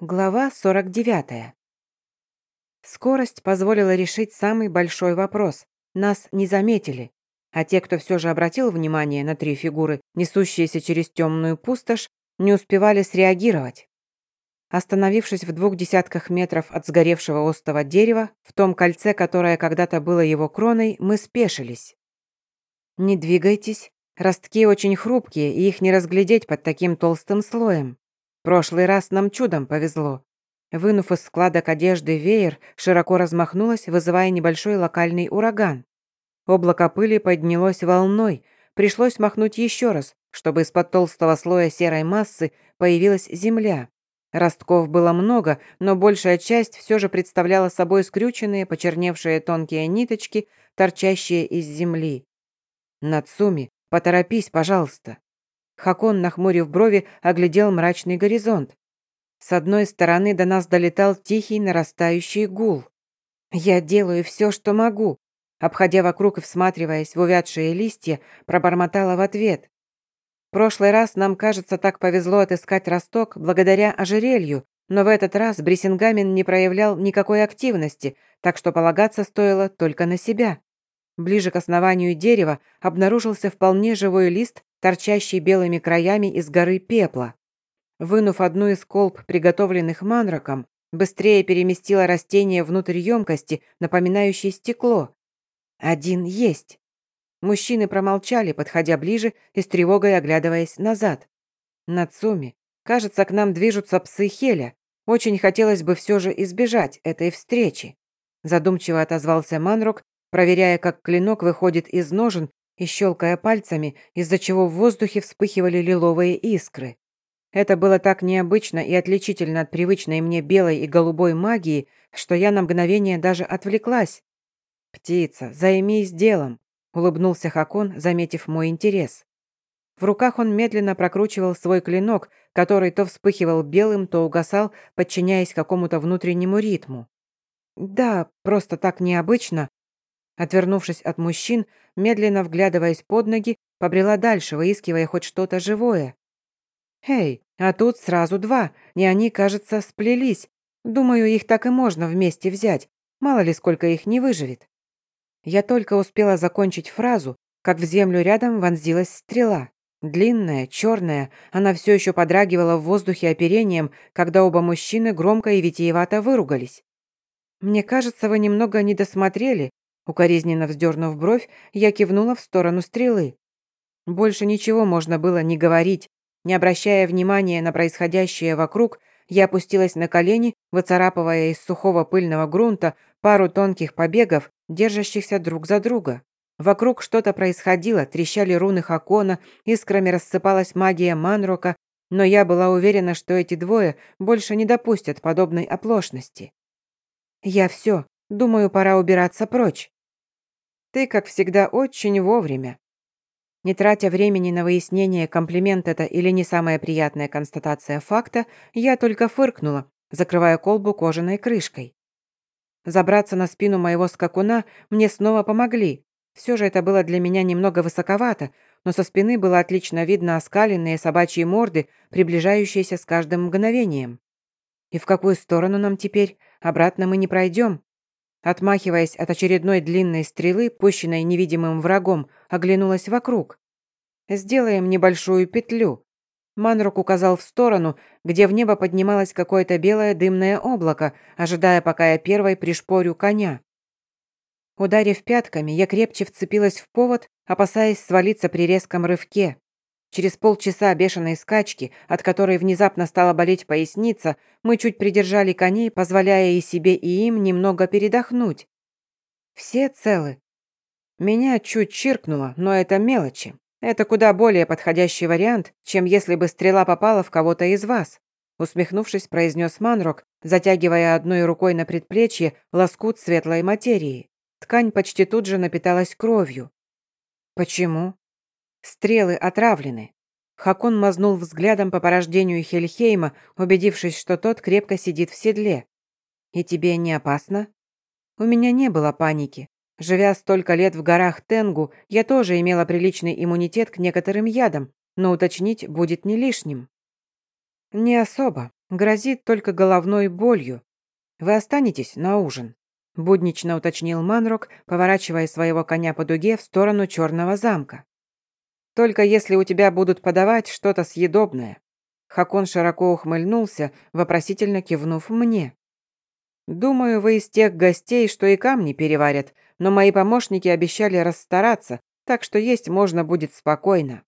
Глава 49. Скорость позволила решить самый большой вопрос. Нас не заметили. А те, кто все же обратил внимание на три фигуры, несущиеся через темную пустошь, не успевали среагировать. Остановившись в двух десятках метров от сгоревшего остого дерева, в том кольце, которое когда-то было его кроной, мы спешились. «Не двигайтесь. Ростки очень хрупкие, и их не разглядеть под таким толстым слоем. Прошлый раз нам чудом повезло. Вынув из складок одежды веер, широко размахнулась, вызывая небольшой локальный ураган. Облако пыли поднялось волной, пришлось махнуть еще раз, чтобы из-под толстого слоя серой массы появилась земля. Ростков было много, но большая часть все же представляла собой скрюченные, почерневшие тонкие ниточки, торчащие из земли. «Нацуми, поторопись, пожалуйста!» Хакон, нахмурив брови, оглядел мрачный горизонт. С одной стороны до нас долетал тихий нарастающий гул. «Я делаю все, что могу», обходя вокруг и всматриваясь в увядшие листья, пробормотала в ответ. Прошлый раз нам, кажется, так повезло отыскать росток благодаря ожерелью, но в этот раз Брисингамен не проявлял никакой активности, так что полагаться стоило только на себя. Ближе к основанию дерева обнаружился вполне живой лист торчащий белыми краями из горы пепла. Вынув одну из колб, приготовленных манраком, быстрее переместила растение внутрь емкости, напоминающей стекло. Один есть. Мужчины промолчали, подходя ближе и с тревогой оглядываясь назад. Нацуми, кажется, к нам движутся псы Хеля. Очень хотелось бы все же избежать этой встречи. Задумчиво отозвался Манрок, проверяя, как клинок выходит из ножен и щелкая пальцами, из-за чего в воздухе вспыхивали лиловые искры. Это было так необычно и отличительно от привычной мне белой и голубой магии, что я на мгновение даже отвлеклась. «Птица, займись делом», — улыбнулся Хакон, заметив мой интерес. В руках он медленно прокручивал свой клинок, который то вспыхивал белым, то угасал, подчиняясь какому-то внутреннему ритму. «Да, просто так необычно», Отвернувшись от мужчин, медленно вглядываясь под ноги, побрела дальше, выискивая хоть что-то живое. «Эй, а тут сразу два, и они, кажется, сплелись. Думаю, их так и можно вместе взять. Мало ли, сколько их не выживет». Я только успела закончить фразу, как в землю рядом вонзилась стрела. Длинная, черная, она все еще подрагивала в воздухе оперением, когда оба мужчины громко и витиевато выругались. «Мне кажется, вы немного не досмотрели Укоризненно вздернув бровь, я кивнула в сторону стрелы. Больше ничего можно было не говорить. Не обращая внимания на происходящее вокруг, я опустилась на колени, выцарапывая из сухого пыльного грунта пару тонких побегов, держащихся друг за друга. Вокруг что-то происходило, трещали руны Хакона, искрами рассыпалась магия Манрока, но я была уверена, что эти двое больше не допустят подобной оплошности. «Я все. Думаю, пора убираться прочь». Ты, как всегда, очень вовремя. Не тратя времени на выяснение, комплимент это или не самая приятная констатация факта, я только фыркнула, закрывая колбу кожаной крышкой. Забраться на спину моего скакуна мне снова помогли. Все же это было для меня немного высоковато, но со спины было отлично видно оскаленные собачьи морды, приближающиеся с каждым мгновением. И в какую сторону нам теперь? Обратно мы не пройдем. Отмахиваясь от очередной длинной стрелы, пущенной невидимым врагом, оглянулась вокруг. «Сделаем небольшую петлю». Манрук указал в сторону, где в небо поднималось какое-то белое дымное облако, ожидая, пока я первой пришпорю коня. Ударив пятками, я крепче вцепилась в повод, опасаясь свалиться при резком рывке. Через полчаса бешеной скачки, от которой внезапно стала болеть поясница, мы чуть придержали коней, позволяя и себе, и им немного передохнуть. Все целы. Меня чуть чиркнуло, но это мелочи. Это куда более подходящий вариант, чем если бы стрела попала в кого-то из вас. Усмехнувшись, произнес Манрок, затягивая одной рукой на предплечье лоскут светлой материи. Ткань почти тут же напиталась кровью. Почему? Стрелы отравлены. Хакон мазнул взглядом по порождению Хельхейма, убедившись, что тот крепко сидит в седле. «И тебе не опасно?» У меня не было паники. Живя столько лет в горах Тенгу, я тоже имела приличный иммунитет к некоторым ядам, но уточнить будет не лишним. «Не особо. Грозит только головной болью. Вы останетесь на ужин?» Буднично уточнил Манрок, поворачивая своего коня по дуге в сторону черного замка. «Только если у тебя будут подавать что-то съедобное». Хакон широко ухмыльнулся, вопросительно кивнув мне. «Думаю, вы из тех гостей, что и камни переварят, но мои помощники обещали расстараться, так что есть можно будет спокойно».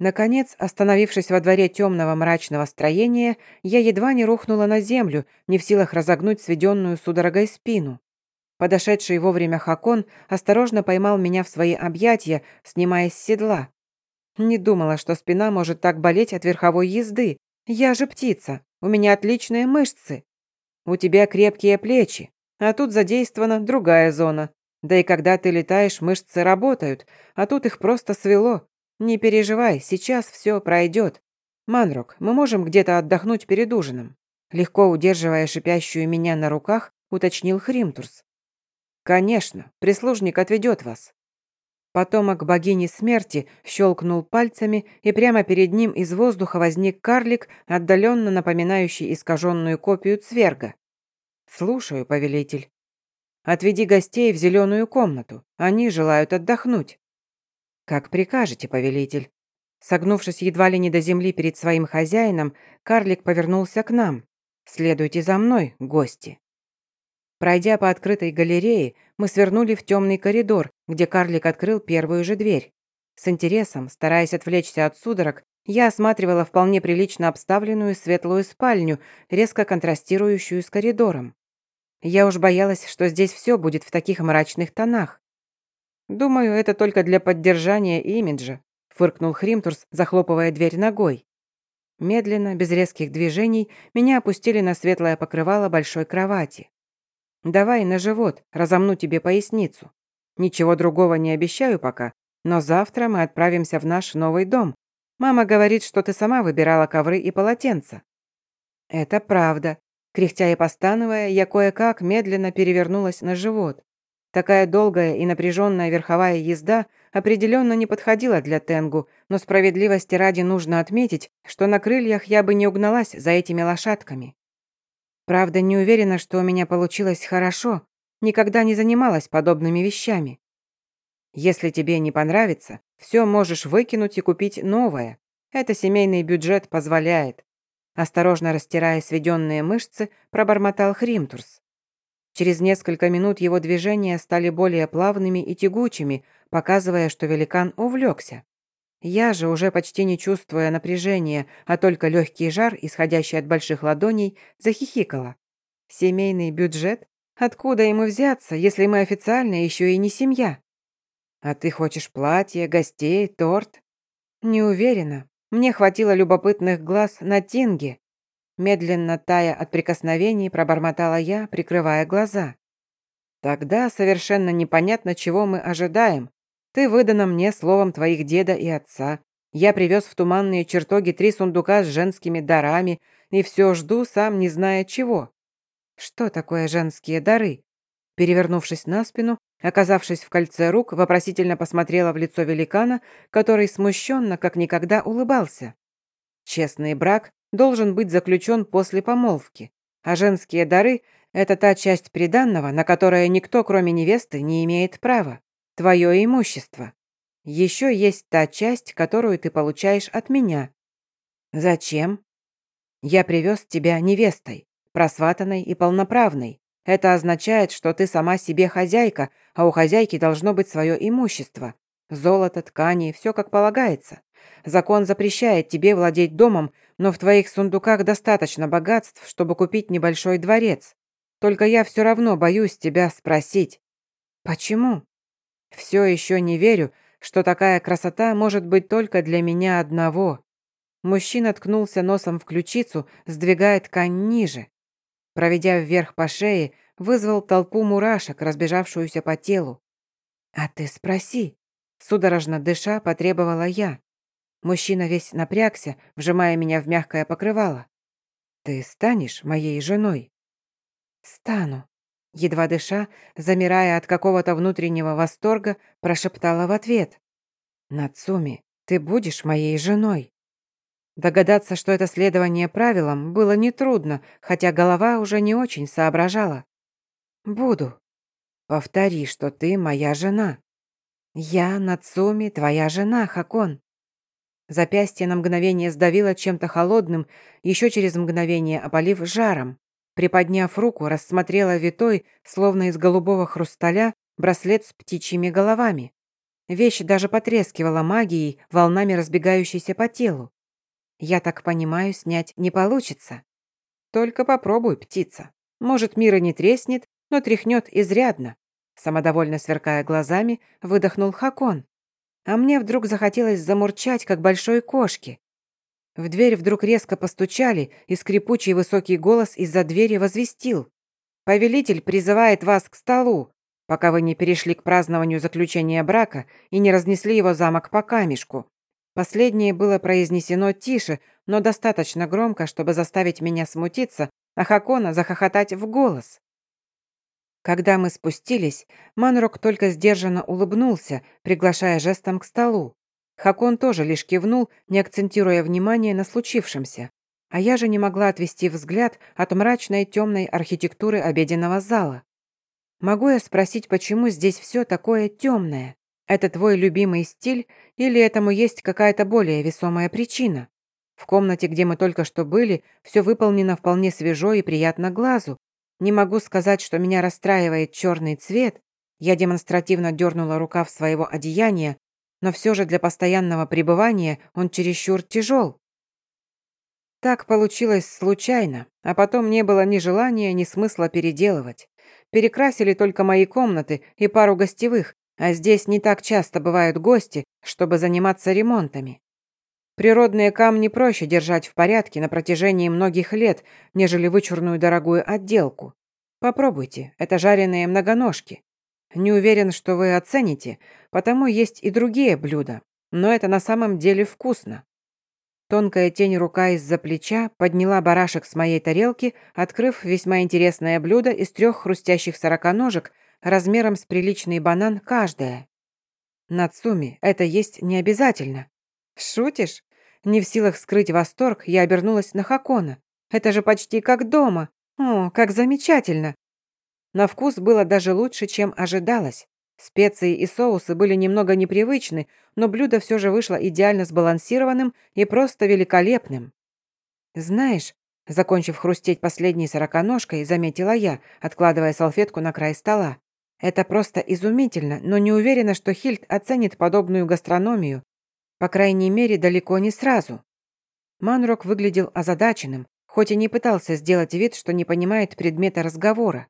Наконец, остановившись во дворе темного мрачного строения, я едва не рухнула на землю, не в силах разогнуть сведенную судорогой спину. Подошедший вовремя Хакон осторожно поймал меня в свои объятия, снимая с седла. Не думала, что спина может так болеть от верховой езды. Я же птица, у меня отличные мышцы. У тебя крепкие плечи, а тут задействована другая зона. Да и когда ты летаешь, мышцы работают, а тут их просто свело. «Не переживай, сейчас все пройдет. Манрок, мы можем где-то отдохнуть перед ужином?» Легко удерживая шипящую меня на руках, уточнил Хримтурс. «Конечно, прислужник отведет вас». Потомок богини смерти щелкнул пальцами, и прямо перед ним из воздуха возник карлик, отдаленно напоминающий искаженную копию цверга. «Слушаю, повелитель. Отведи гостей в зеленую комнату. Они желают отдохнуть». «Как прикажете, повелитель». Согнувшись едва ли не до земли перед своим хозяином, карлик повернулся к нам. «Следуйте за мной, гости». Пройдя по открытой галерее, мы свернули в темный коридор, где карлик открыл первую же дверь. С интересом, стараясь отвлечься от судорог, я осматривала вполне прилично обставленную светлую спальню, резко контрастирующую с коридором. Я уж боялась, что здесь все будет в таких мрачных тонах. «Думаю, это только для поддержания имиджа», фыркнул Хримтурс, захлопывая дверь ногой. Медленно, без резких движений, меня опустили на светлое покрывало большой кровати. «Давай на живот, разомну тебе поясницу. Ничего другого не обещаю пока, но завтра мы отправимся в наш новый дом. Мама говорит, что ты сама выбирала ковры и полотенца». «Это правда». Кряхтя и постановая, я кое-как медленно перевернулась на живот. Такая долгая и напряженная верховая езда определенно не подходила для Тенгу, но справедливости ради нужно отметить, что на крыльях я бы не угналась за этими лошадками. Правда, не уверена, что у меня получилось хорошо, никогда не занималась подобными вещами. Если тебе не понравится, все можешь выкинуть и купить новое. Это семейный бюджет позволяет. Осторожно растирая сведенные мышцы, пробормотал Хримтурс. Через несколько минут его движения стали более плавными и тягучими, показывая, что великан увлекся. Я же, уже почти не чувствуя напряжения, а только легкий жар, исходящий от больших ладоней, захихикала. Семейный бюджет? Откуда ему взяться, если мы официально еще и не семья? А ты хочешь платье, гостей, торт? Не уверена. Мне хватило любопытных глаз на Тинге, Медленно тая от прикосновений, пробормотала я, прикрывая глаза. Тогда совершенно непонятно, чего мы ожидаем. Ты выдана мне словом твоих деда и отца. Я привез в туманные чертоги три сундука с женскими дарами и все жду, сам не зная чего. Что такое женские дары? Перевернувшись на спину, оказавшись в кольце рук, вопросительно посмотрела в лицо великана, который смущенно, как никогда, улыбался. Честный брак должен быть заключен после помолвки, а женские дары – это та часть приданного, на которое никто, кроме невесты, не имеет права. Твое имущество. Еще есть та часть, которую ты получаешь от меня. Зачем? Я привез тебя невестой, просватанной и полноправной. Это означает, что ты сама себе хозяйка, а у хозяйки должно быть свое имущество. Золото, ткани, все как полагается. Закон запрещает тебе владеть домом, но в твоих сундуках достаточно богатств, чтобы купить небольшой дворец. Только я все равно боюсь тебя спросить. Почему? Все еще не верю, что такая красота может быть только для меня одного. Мужчина ткнулся носом в ключицу, сдвигая ткань ниже. Проведя вверх по шее, вызвал толпу мурашек, разбежавшуюся по телу. «А ты спроси», — судорожно дыша потребовала я. Мужчина весь напрягся, вжимая меня в мягкое покрывало. «Ты станешь моей женой?» «Стану», — едва дыша, замирая от какого-то внутреннего восторга, прошептала в ответ. «Нацуми, ты будешь моей женой». Догадаться, что это следование правилам, было нетрудно, хотя голова уже не очень соображала. «Буду. Повтори, что ты моя жена. Я, Нацуми, твоя жена, Хакон». Запястье на мгновение сдавило чем-то холодным, еще через мгновение опалив жаром. Приподняв руку, рассмотрела витой, словно из голубого хрусталя, браслет с птичьими головами. Вещь даже потрескивала магией, волнами разбегающейся по телу. Я так понимаю, снять не получится. Только попробуй, птица. Может, мир и не треснет, но тряхнет изрядно. Самодовольно сверкая глазами, выдохнул Хакон. А мне вдруг захотелось замурчать, как большой кошке. В дверь вдруг резко постучали, и скрипучий высокий голос из-за двери возвестил. «Повелитель призывает вас к столу, пока вы не перешли к празднованию заключения брака и не разнесли его замок по камешку. Последнее было произнесено тише, но достаточно громко, чтобы заставить меня смутиться, а Хакона захохотать в голос. Когда мы спустились, Манрок только сдержанно улыбнулся, приглашая жестом к столу. Хакон тоже лишь кивнул, не акцентируя внимание на случившемся. А я же не могла отвести взгляд от мрачной темной архитектуры обеденного зала. Могу я спросить, почему здесь все такое темное? Это твой любимый стиль или этому есть какая-то более весомая причина? В комнате, где мы только что были, все выполнено вполне свежо и приятно глазу. Не могу сказать, что меня расстраивает черный цвет. Я демонстративно дернула рукав своего одеяния, но все же для постоянного пребывания он чересчур тяжел. Так получилось случайно, а потом не было ни желания, ни смысла переделывать. Перекрасили только мои комнаты и пару гостевых, а здесь не так часто бывают гости, чтобы заниматься ремонтами. Природные камни проще держать в порядке на протяжении многих лет, нежели вычурную дорогую отделку. Попробуйте, это жареные многоножки. Не уверен, что вы оцените, потому есть и другие блюда, но это на самом деле вкусно. Тонкая тень рука из-за плеча подняла барашек с моей тарелки, открыв весьма интересное блюдо из трех хрустящих сороконожек, размером с приличный банан каждая. Нацуми, это есть не обязательно. Шутишь? Не в силах скрыть восторг, я обернулась на Хакона. Это же почти как дома. О, как замечательно. На вкус было даже лучше, чем ожидалось. Специи и соусы были немного непривычны, но блюдо все же вышло идеально сбалансированным и просто великолепным. Знаешь, закончив хрустеть последней сороконожкой, заметила я, откладывая салфетку на край стола. Это просто изумительно, но не уверена, что Хильд оценит подобную гастрономию. По крайней мере, далеко не сразу. Манрок выглядел озадаченным, хоть и не пытался сделать вид, что не понимает предмета разговора.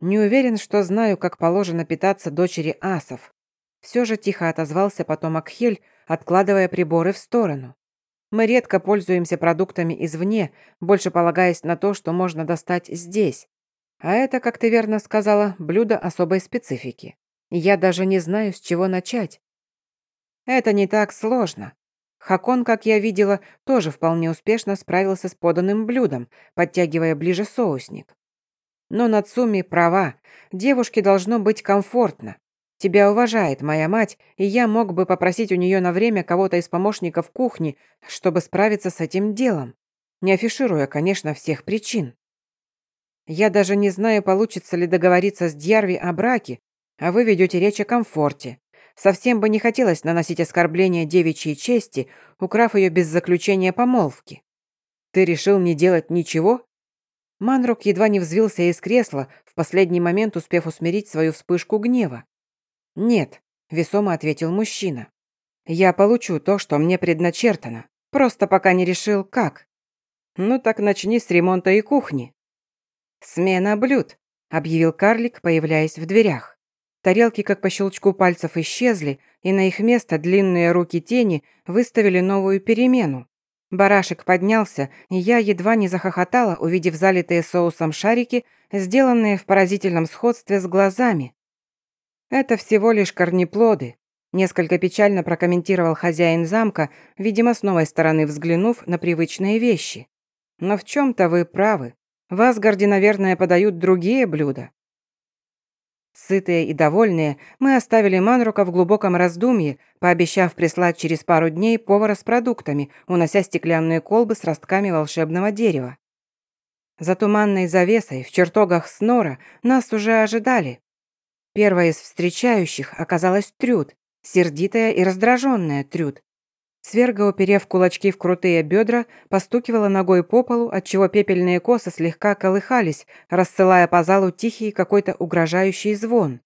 Не уверен, что знаю, как положено питаться дочери асов. Все же тихо отозвался потомок Хель, откладывая приборы в сторону. Мы редко пользуемся продуктами извне, больше полагаясь на то, что можно достать здесь. А это, как ты верно сказала, блюдо особой специфики. Я даже не знаю, с чего начать. Это не так сложно. Хакон, как я видела, тоже вполне успешно справился с поданным блюдом, подтягивая ближе соусник. Но Нацуми права, девушке должно быть комфортно. Тебя уважает моя мать, и я мог бы попросить у нее на время кого-то из помощников кухни, чтобы справиться с этим делом, не афишируя, конечно, всех причин. Я даже не знаю, получится ли договориться с Дьярви о браке, а вы ведете речь о комфорте. Совсем бы не хотелось наносить оскорбление девичьей чести, украв ее без заключения помолвки. Ты решил не делать ничего? Манрок едва не взвился из кресла, в последний момент успев усмирить свою вспышку гнева. «Нет», — весомо ответил мужчина. «Я получу то, что мне предначертано. Просто пока не решил, как». «Ну так начни с ремонта и кухни», «Смена блюд», — объявил карлик, появляясь в дверях. Тарелки, как по щелчку пальцев, исчезли, и на их место длинные руки тени выставили новую перемену. Барашек поднялся, и я едва не захохотала, увидев залитые соусом шарики, сделанные в поразительном сходстве с глазами. «Это всего лишь корнеплоды», — несколько печально прокомментировал хозяин замка, видимо, с новой стороны взглянув на привычные вещи. «Но в чем то вы правы. В Асгарде, наверное, подают другие блюда». Сытые и довольные, мы оставили Манрука в глубоком раздумье, пообещав прислать через пару дней повара с продуктами, унося стеклянные колбы с ростками волшебного дерева. За туманной завесой в чертогах Снора нас уже ожидали. Первая из встречающих оказалась Трюд, сердитая и раздраженная Трюд. Сверга, уперев кулачки в крутые бедра, постукивала ногой по полу, отчего пепельные косы слегка колыхались, рассылая по залу тихий какой-то угрожающий звон.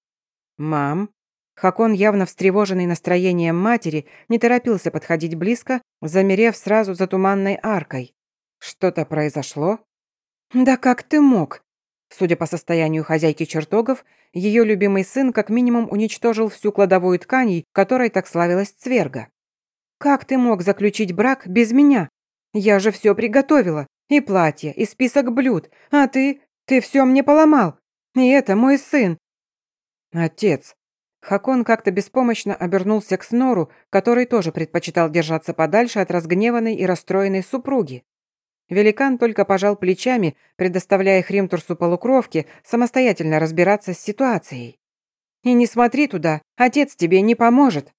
«Мам?» Хакон, явно встревоженный настроением матери, не торопился подходить близко, замерев сразу за туманной аркой. «Что-то произошло?» «Да как ты мог?» Судя по состоянию хозяйки чертогов, ее любимый сын как минимум уничтожил всю кладовую тканей, которой так славилась Цверга. «Как ты мог заключить брак без меня? Я же все приготовила. И платье, и список блюд. А ты? Ты все мне поломал. И это мой сын». «Отец». Хакон как-то беспомощно обернулся к Снору, который тоже предпочитал держаться подальше от разгневанной и расстроенной супруги. Великан только пожал плечами, предоставляя Хримтурсу полукровке самостоятельно разбираться с ситуацией. «И не смотри туда, отец тебе не поможет»,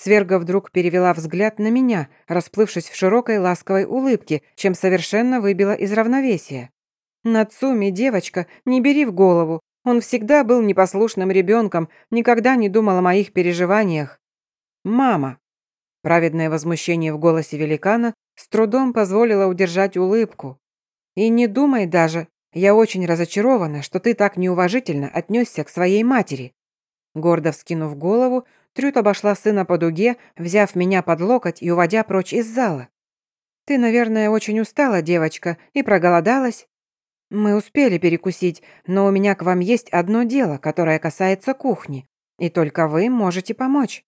Сверга вдруг перевела взгляд на меня, расплывшись в широкой ласковой улыбке, чем совершенно выбила из равновесия. «Нацуми, девочка, не бери в голову. Он всегда был непослушным ребенком, никогда не думал о моих переживаниях. Мама!» Праведное возмущение в голосе великана с трудом позволило удержать улыбку. «И не думай даже, я очень разочарована, что ты так неуважительно отнесся к своей матери». Гордо вскинув голову, Трюд обошла сына по дуге, взяв меня под локоть и уводя прочь из зала. «Ты, наверное, очень устала, девочка, и проголодалась?» «Мы успели перекусить, но у меня к вам есть одно дело, которое касается кухни, и только вы можете помочь».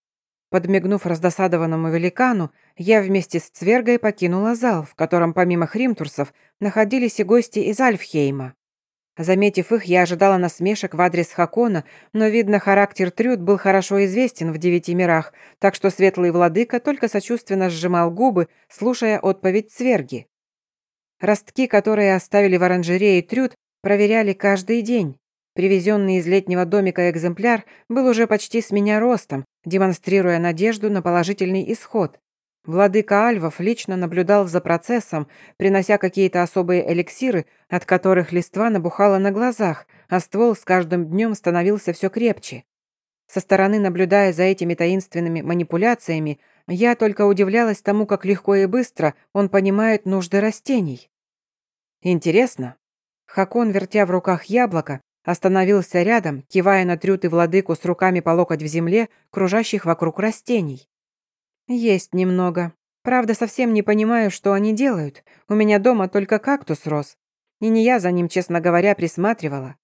Подмигнув раздосадованному великану, я вместе с Цвергой покинула зал, в котором помимо хримтурсов находились и гости из Альфхейма. Заметив их, я ожидала насмешек в адрес Хакона, но, видно, характер Трюд был хорошо известен в девяти мирах, так что светлый владыка только сочувственно сжимал губы, слушая отповедь Цверги. Ростки, которые оставили в оранжерее Трюд, проверяли каждый день. Привезенный из летнего домика экземпляр был уже почти с меня ростом, демонстрируя надежду на положительный исход. Владыка Альвов лично наблюдал за процессом, принося какие-то особые эликсиры, от которых листва набухала на глазах, а ствол с каждым днем становился все крепче. Со стороны, наблюдая за этими таинственными манипуляциями, я только удивлялась тому, как легко и быстро он понимает нужды растений. Интересно. Хакон, вертя в руках яблоко, остановился рядом, кивая на трюты владыку с руками по локоть в земле, кружащих вокруг растений. «Есть немного. Правда, совсем не понимаю, что они делают. У меня дома только кактус рос. И не я за ним, честно говоря, присматривала.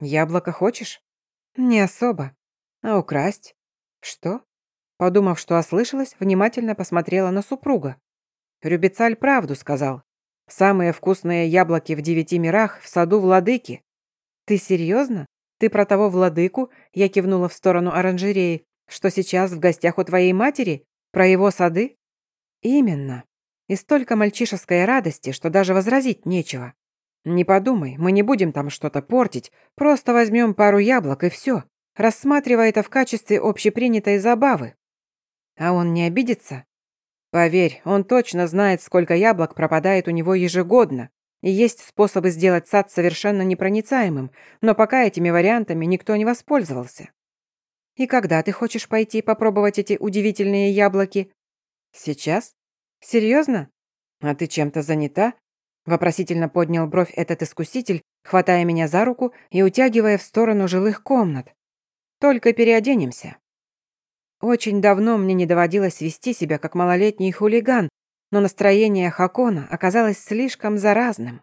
Яблоко хочешь? Не особо. А украсть? Что? Подумав, что ослышалась, внимательно посмотрела на супруга. Рюбицаль правду сказал. Самые вкусные яблоки в девяти мирах в саду владыки. Ты серьезно? Ты про того владыку, я кивнула в сторону оранжереи, что сейчас в гостях у твоей матери? Про его сады? Именно. И столько мальчишеской радости, что даже возразить нечего. Не подумай, мы не будем там что-то портить, просто возьмем пару яблок и все, рассматривая это в качестве общепринятой забавы. А он не обидится? Поверь, он точно знает, сколько яблок пропадает у него ежегодно. И есть способы сделать сад совершенно непроницаемым, но пока этими вариантами никто не воспользовался. «И когда ты хочешь пойти попробовать эти удивительные яблоки?» «Сейчас? Серьезно? А ты чем-то занята?» Вопросительно поднял бровь этот искуситель, хватая меня за руку и утягивая в сторону жилых комнат. «Только переоденемся». Очень давно мне не доводилось вести себя как малолетний хулиган, но настроение Хакона оказалось слишком заразным.